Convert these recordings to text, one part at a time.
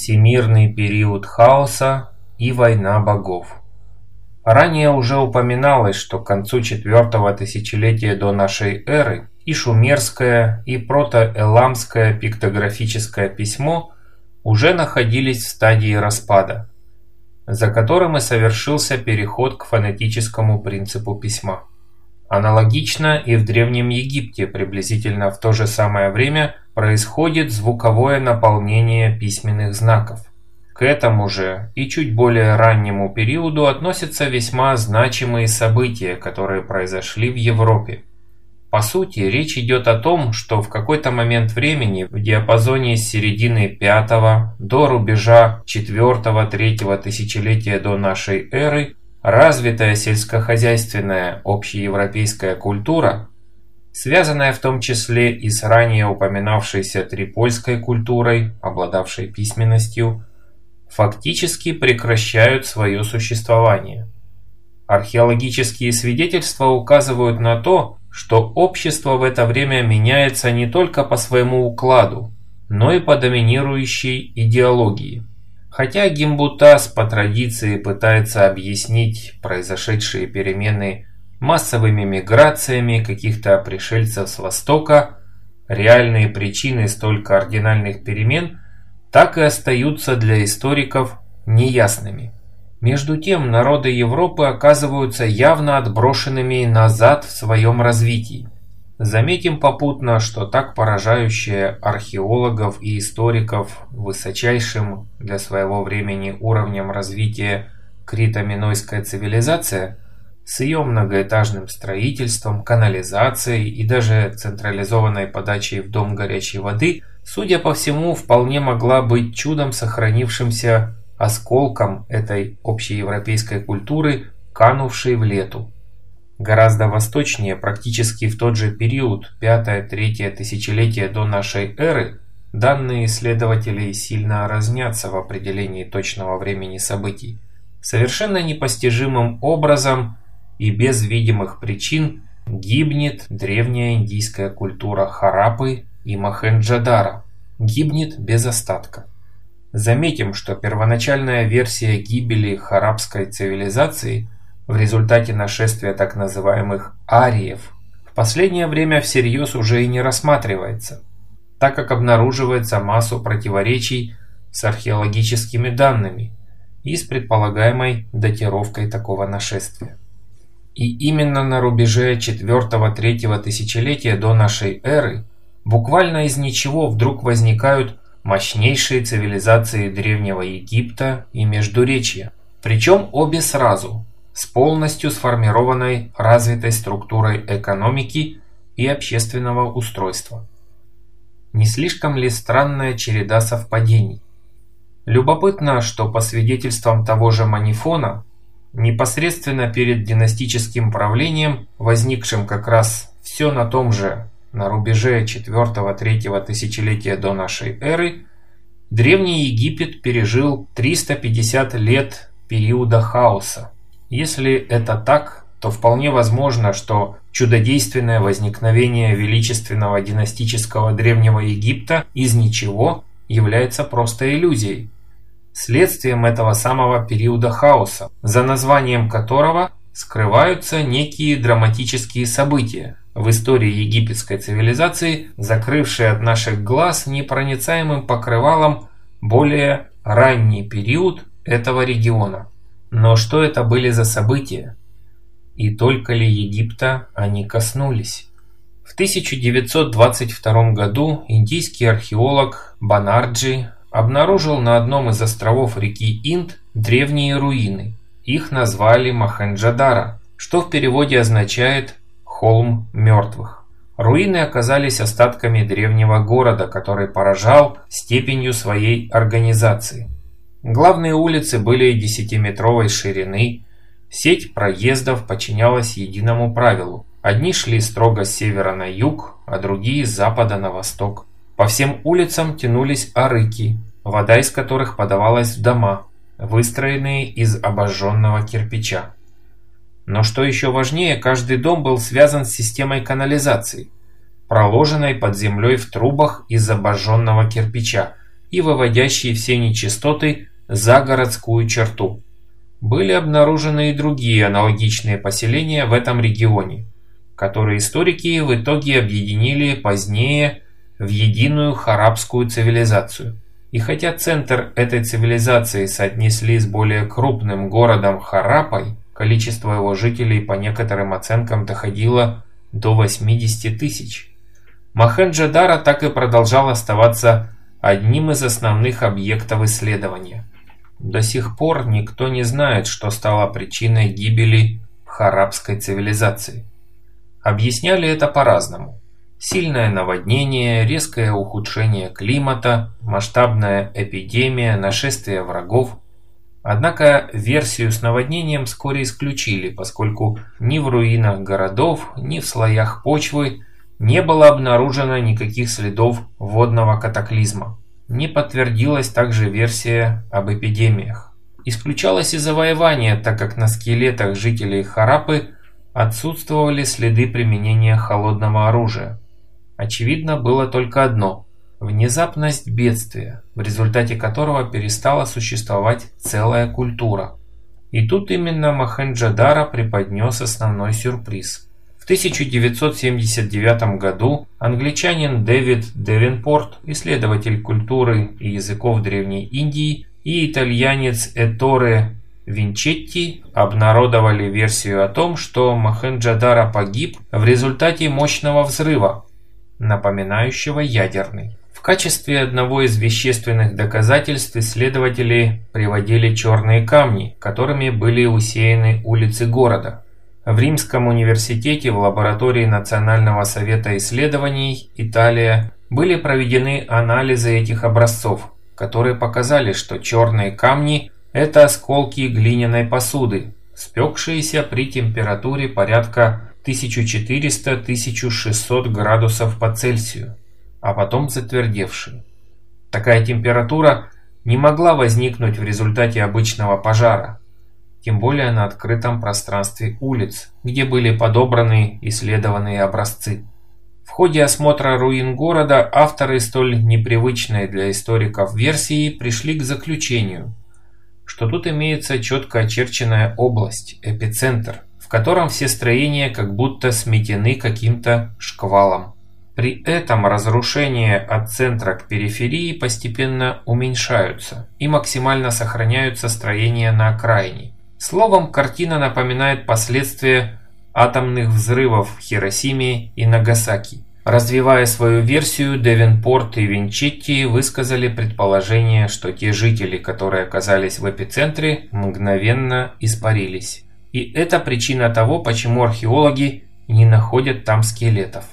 Всемирный период хаоса и война богов. Ранее уже упоминалось, что к концу четвертого тысячелетия до нашей эры и шумерское, и протоэламское пиктографическое письмо уже находились в стадии распада, за которым и совершился переход к фонетическому принципу письма. Аналогично и в Древнем Египте приблизительно в то же самое время происходит звуковое наполнение письменных знаков. К этому же и чуть более раннему периоду относятся весьма значимые события, которые произошли в Европе. По сути, речь идет о том, что в какой-то момент времени в диапазоне с середины 5 до рубежа 4-3 тысячелетия до нашей эры Развитая сельскохозяйственная общеевропейская культура, связанная в том числе и с ранее упоминавшейся трипольской культурой, обладавшей письменностью, фактически прекращают свое существование. Археологические свидетельства указывают на то, что общество в это время меняется не только по своему укладу, но и по доминирующей идеологии. Хотя Гимбутас по традиции пытается объяснить произошедшие перемены массовыми миграциями каких-то пришельцев с Востока, реальные причины столь кардинальных перемен так и остаются для историков неясными. Между тем, народы Европы оказываются явно отброшенными назад в своем развитии. Заметим попутно, что так поражающее археологов и историков высочайшим для своего времени уровнем развития крито-минойская цивилизация с ее многоэтажным строительством, канализацией и даже централизованной подачей в дом горячей воды, судя по всему, вполне могла быть чудом сохранившимся осколком этой общеевропейской культуры, канувшей в лету. Гораздо восточнее, практически в тот же период, 5-3 тысячелетие до нашей эры, данные исследователей сильно разнятся в определении точного времени событий. Совершенно непостижимым образом и без видимых причин гибнет древняя индийская культура Харапы и Махенджадара. Гибнет без остатка. Заметим, что первоначальная версия гибели харабской цивилизации – в результате нашествия так называемых ариев в последнее время всерьез уже и не рассматривается, так как обнаруживается массу противоречий с археологическими данными и с предполагаемой датировкой такого нашествия. И именно на рубеже 4-3 тысячелетия до нашей эры буквально из ничего вдруг возникают мощнейшие цивилизации Древнего Египта и Междуречья, причем обе сразу, с полностью сформированной развитой структурой экономики и общественного устройства. Не слишком ли странная череда совпадений? Любопытно, что по свидетельствам того же Манифона, непосредственно перед династическим правлением, возникшим как раз все на том же, на рубеже 4-3 тысячелетия до нашей эры, Древний Египет пережил 350 лет периода хаоса. Если это так, то вполне возможно, что чудодейственное возникновение величественного династического Древнего Египта из ничего является просто иллюзией, следствием этого самого периода хаоса, за названием которого скрываются некие драматические события в истории египетской цивилизации, закрывшие от наших глаз непроницаемым покрывалом более ранний период этого региона. Но что это были за события? И только ли Египта они коснулись? В 1922 году индийский археолог Банарджи обнаружил на одном из островов реки Инд древние руины. Их назвали Махенджадара, что в переводе означает «холм мертвых». Руины оказались остатками древнего города, который поражал степенью своей организации. Главные улицы были десятиметровой ширины, сеть проездов подчинялась единому правилу. Одни шли строго с севера на юг, а другие с запада на восток. По всем улицам тянулись арыки, вода из которых подавалась в дома, выстроенные из обожженного кирпича. Но что еще важнее, каждый дом был связан с системой канализации, проложенной под землей в трубах из обожженного кирпича, и выводящие все нечистоты за городскую черту. Были обнаружены и другие аналогичные поселения в этом регионе, которые историки в итоге объединили позднее в единую харабскую цивилизацию. И хотя центр этой цивилизации соотнесли с более крупным городом Харапой, количество его жителей по некоторым оценкам доходило до 80 тысяч. Махенджадара так и продолжал оставаться одним из основных объектов исследования. До сих пор никто не знает, что стало причиной гибели харабской цивилизации. Объясняли это по-разному. Сильное наводнение, резкое ухудшение климата, масштабная эпидемия, нашествие врагов. Однако версию с наводнением вскоре исключили, поскольку ни в руинах городов, ни в слоях почвы не было обнаружено никаких следов водного катаклизма. Не подтвердилась также версия об эпидемиях. Исключалось и завоевание, так как на скелетах жителей Харапы отсутствовали следы применения холодного оружия. Очевидно было только одно – внезапность бедствия, в результате которого перестала существовать целая культура. И тут именно Махенджадара преподнес основной сюрприз. В 1979 году англичанин Дэвид Девенпорт, исследователь культуры и языков Древней Индии, и итальянец Эторе Винчетти обнародовали версию о том, что Махенджадара погиб в результате мощного взрыва, напоминающего ядерный. В качестве одного из вещественных доказательств исследователи приводили черные камни, которыми были усеяны улицы города. В Римском университете в лаборатории Национального совета исследований Италия были проведены анализы этих образцов, которые показали, что черные камни – это осколки глиняной посуды, спекшиеся при температуре порядка 1400-1600 градусов по Цельсию, а потом затвердевшие. Такая температура не могла возникнуть в результате обычного пожара, тем более на открытом пространстве улиц, где были подобраны исследованные образцы. В ходе осмотра руин города авторы столь непривычной для историков версии пришли к заключению, что тут имеется четко очерченная область, эпицентр – котором все строения как будто сметены каким-то шквалом. При этом разрушения от центра к периферии постепенно уменьшаются и максимально сохраняются строения на окраине. Словом, картина напоминает последствия атомных взрывов в Хиросиме и Нагасаки. Развивая свою версию, Девенпорт и Винчетти высказали предположение, что те жители, которые оказались в эпицентре, мгновенно испарились. И это причина того, почему археологи не находят там скелетов.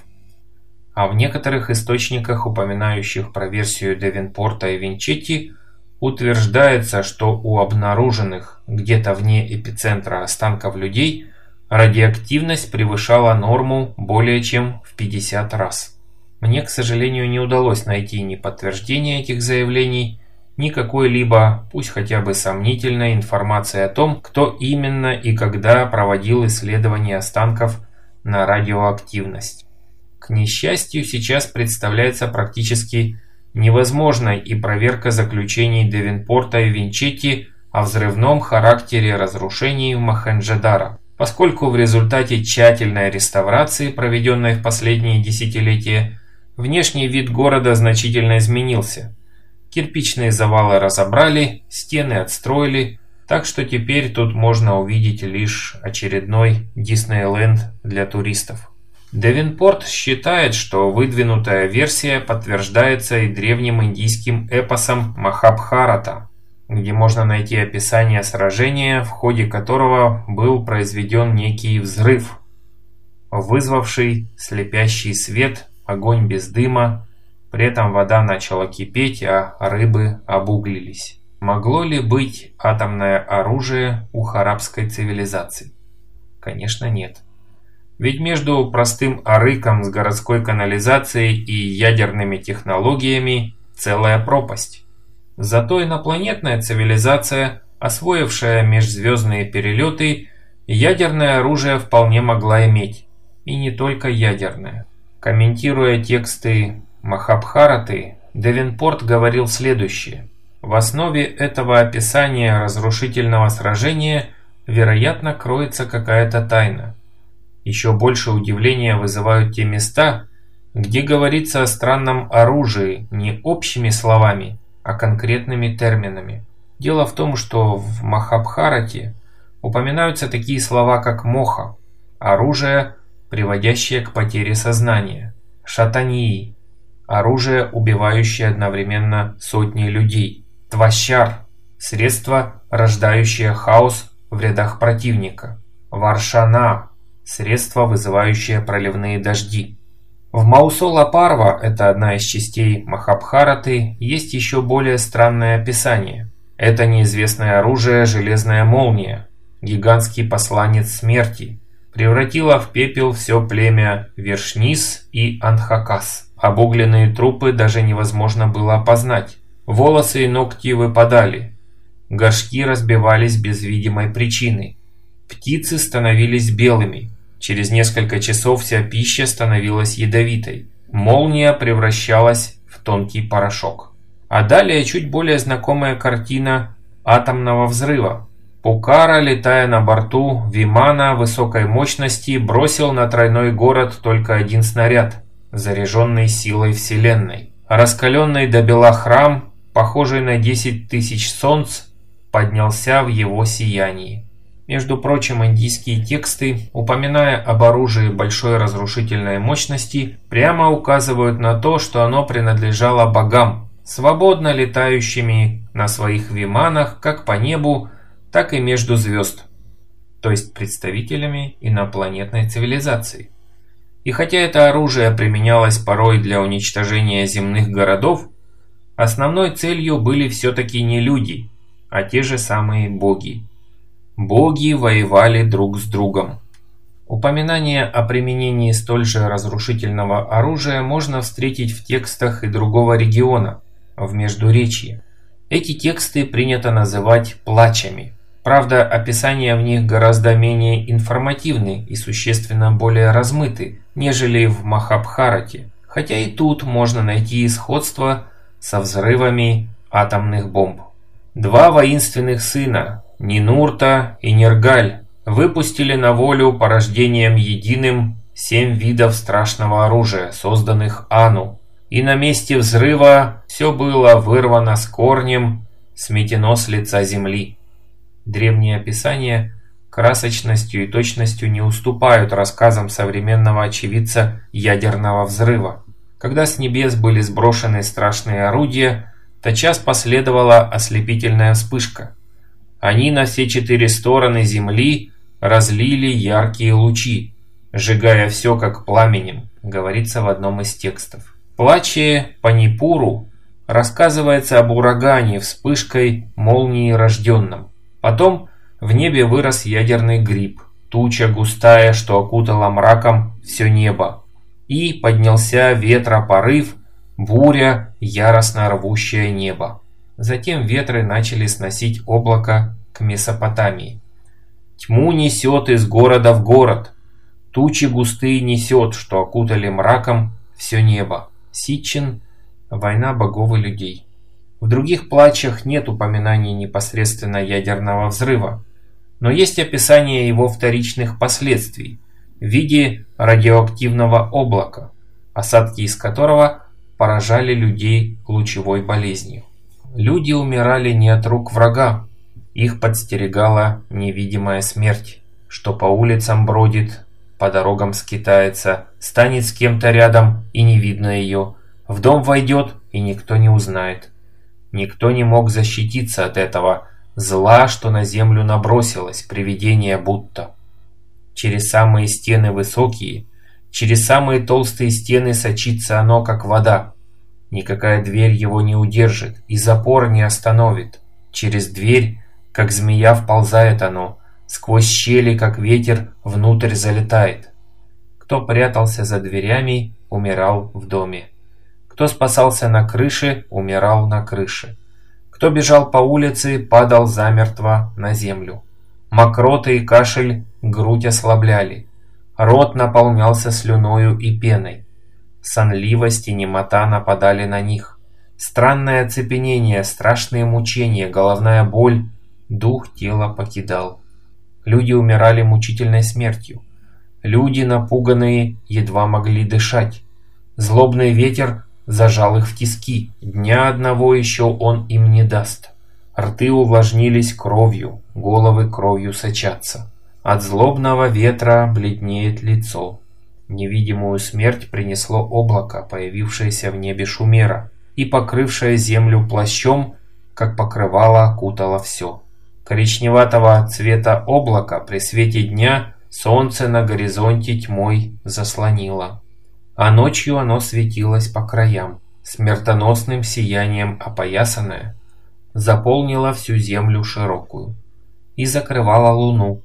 А в некоторых источниках, упоминающих про версию Девенпорта и Винчетти, утверждается, что у обнаруженных где-то вне эпицентра останков людей радиоактивность превышала норму более чем в 50 раз. Мне, к сожалению, не удалось найти ни подтверждения этих заявлений, ни какой-либо, пусть хотя бы сомнительной информации о том, кто именно и когда проводил исследование останков на радиоактивность. К несчастью, сейчас представляется практически невозможной и проверка заключений Девинпорта и Винчетти о взрывном характере разрушений в Махенджадара, поскольку в результате тщательной реставрации, проведенной в последние десятилетия, внешний вид города значительно изменился – Кирпичные завалы разобрали, стены отстроили, так что теперь тут можно увидеть лишь очередной Диснейленд для туристов. Девинпорт считает, что выдвинутая версия подтверждается и древним индийским эпосом Махабхарата, где можно найти описание сражения, в ходе которого был произведен некий взрыв, вызвавший слепящий свет, огонь без дыма, при этом вода начала кипеть, а рыбы обуглились. Могло ли быть атомное оружие у харабской цивилизации? Конечно нет. Ведь между простым арыком с городской канализацией и ядерными технологиями целая пропасть. Зато инопланетная цивилизация, освоившая межзвездные перелеты, ядерное оружие вполне могла иметь. И не только ядерное. Комментируя тексты Махабхараты Девинпорт говорил следующее. В основе этого описания разрушительного сражения, вероятно, кроется какая-то тайна. Еще больше удивления вызывают те места, где говорится о странном оружии не общими словами, а конкретными терминами. Дело в том, что в Махабхарате упоминаются такие слова, как «моха» – оружие, приводящее к потере сознания, «шатании» – оружие, убивающее одновременно сотни людей, «тващар» – средство, рождающее хаос в рядах противника, «варшана» – средство, вызывающее проливные дожди. В Маусола Парва, это одна из частей Махабхараты, есть еще более странное описание – это неизвестное оружие «Железная молния», гигантский посланец смерти, превратило в пепел все племя Вершнис и Анхакас. Обугленные трупы даже невозможно было опознать. Волосы и ногти выпадали. Горшки разбивались без видимой причины. Птицы становились белыми. Через несколько часов вся пища становилась ядовитой. Молния превращалась в тонкий порошок. А далее чуть более знакомая картина атомного взрыва. Пукара, летая на борту Вимана высокой мощности, бросил на тройной город только один снаряд, заряженный силой Вселенной. Раскаленный до бела храм, похожий на 10 тысяч солнц, поднялся в его сиянии. Между прочим, индийские тексты, упоминая об оружии большой разрушительной мощности, прямо указывают на то, что оно принадлежало богам, свободно летающими на своих виманах как по небу, так и между звезд, то есть представителями инопланетной цивилизации. И хотя это оружие применялось порой для уничтожения земных городов, основной целью были все-таки не люди, а те же самые боги. Боги воевали друг с другом. Упоминание о применении столь же разрушительного оружия можно встретить в текстах и другого региона – в Междуречье. Эти тексты принято называть плачами. Правда, описания в них гораздо менее информативны и существенно более размыты, нежели в Махабхарате, хотя и тут можно найти сходство со взрывами атомных бомб. Два воинственных сына, Нинурта и Нергаль, выпустили на волю порождением единым семь видов страшного оружия, созданных Ану, и на месте взрыва все было вырвано с корнем, сметено с лица земли. Древние описания красочностью и точностью не уступают рассказам современного очевидца ядерного взрыва. Когда с небес были сброшены страшные орудия, тотчас последовала ослепительная вспышка. Они на все четыре стороны земли разлили яркие лучи, сжигая все как пламенем, говорится в одном из текстов плаче Панипуру рассказывается об урагане вспышкой молнии рожденном. Потом в небе вырос ядерный гриб, туча густая, что окутала мраком все небо. И поднялся ветропорыв, буря, яростно рвущая небо. Затем ветры начали сносить облако к Месопотамии. Тьму несет из города в город, тучи густые несет, что окутали мраком все небо. Ситчин «Война богов и людей». В других плачах нет упоминаний непосредственно ядерного взрыва, но есть описание его вторичных последствий в виде радиоактивного облака, осадки из которого поражали людей лучевой болезнью. Люди умирали не от рук врага, их подстерегала невидимая смерть, что по улицам бродит по дорогам скитается, станет с кем-то рядом и не видно ее, в дом войдет и никто не узнает. Никто не мог защититься от этого зла, что на землю набросилось, привидение будто. Через самые стены высокие, через самые толстые стены сочится оно, как вода. Никакая дверь его не удержит и запор не остановит. Через дверь, как змея, вползает оно, Сквозь щели, как ветер, внутрь залетает. Кто прятался за дверями, умирал в доме. Кто спасался на крыше, умирал на крыше. Кто бежал по улице, падал замертво на землю. Мокроты и кашель грудь ослабляли. Рот наполнялся слюною и пеной. Сонливость и немота нападали на них. Странное оцепенение, страшные мучения, головная боль. Дух тела покидал. Люди умирали мучительной смертью. Люди, напуганные, едва могли дышать. Злобный ветер зажал их в тиски. Дня одного еще он им не даст. Рты увлажнились кровью, головы кровью сочатся. От злобного ветра бледнеет лицо. Невидимую смерть принесло облако, появившееся в небе Шумера, и покрывшее землю плащом, как покрывало окутало все. Коричневатого цвета облака при свете дня солнце на горизонте тьмой заслонило. А ночью оно светилось по краям, смертоносным сиянием опоясанное, заполнило всю землю широкую и закрывало луну.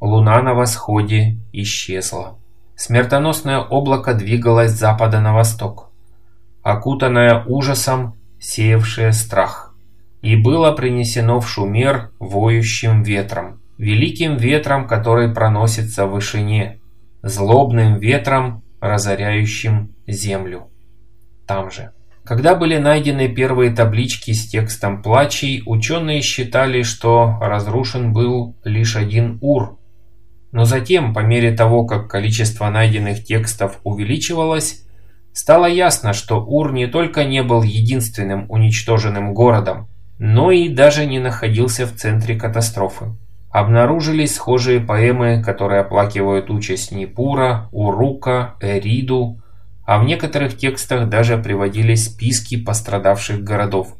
Луна на восходе исчезла. Смертоносное облако двигалось с запада на восток, окутанное ужасом, сеявшее страх. И было принесено в Шумер воющим ветром, великим ветром, который проносится в вышине, злобным ветром, разоряющим землю. Там же. Когда были найдены первые таблички с текстом плачей, ученые считали, что разрушен был лишь один Ур, но затем, по мере того, как количество найденных текстов увеличивалось, стало ясно, что Ур не только не был единственным уничтоженным городом, но и даже не находился в центре катастрофы. Обнаружились схожие поэмы, которые оплакивают участь Нипура, Урука, Эриду, а в некоторых текстах даже приводились списки пострадавших городов.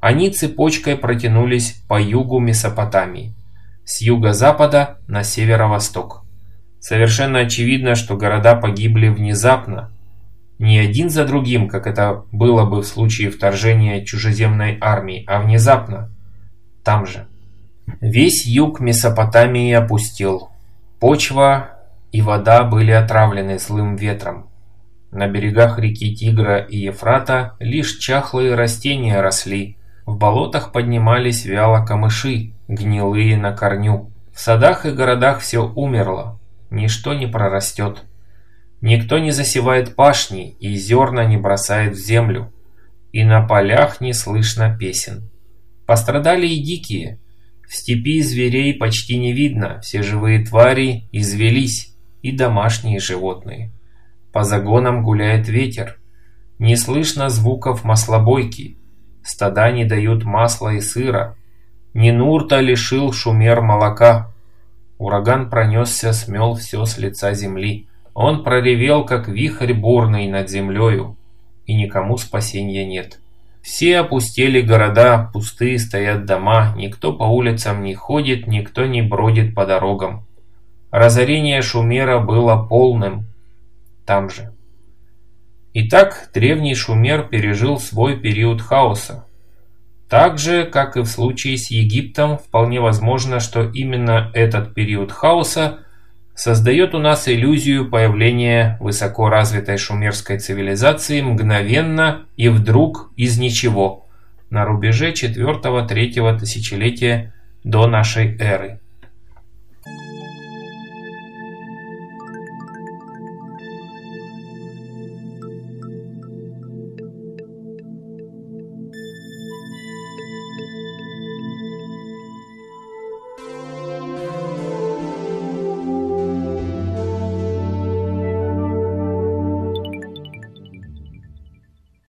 Они цепочкой протянулись по югу Месопотамии с юго-запада на северо-восток. Совершенно очевидно, что города погибли внезапно, не один за другим, как это было бы в случае вторжения чужеземной армии, а внезапно, там же. Весь юг Месопотамии опустел. Почва и вода были отравлены злым ветром. На берегах реки Тигра и Ефрата лишь чахлые растения росли, в болотах поднимались вяло камыши, гнилые на корню. В садах и городах все умерло, ничто не прорастет. Никто не засевает пашни и зерна не бросает в землю. И на полях не слышно песен. Пострадали и дикие. В степи зверей почти не видно, все живые твари извелись, и домашние животные. По загонам гуляет ветер. Не слышно звуков маслобойки, Стада не дают масла и сыра. Нинурта лишил шумер молока. Ураган пронесся, смел все с лица земли. Он проревел, как вихрь бурный над землею. И никому спасения нет. Все опустели города, пустые стоят дома, никто по улицам не ходит, никто не бродит по дорогам. Разорение Шумера было полным. Там же. Итак, древний Шумер пережил свой период хаоса. Так же, как и в случае с Египтом, вполне возможно, что именно этот период хаоса создает у нас иллюзию появления высоко развитой шумерской цивилизации мгновенно и вдруг из ничего на рубеже 4-3 тысячелетия до нашей эры.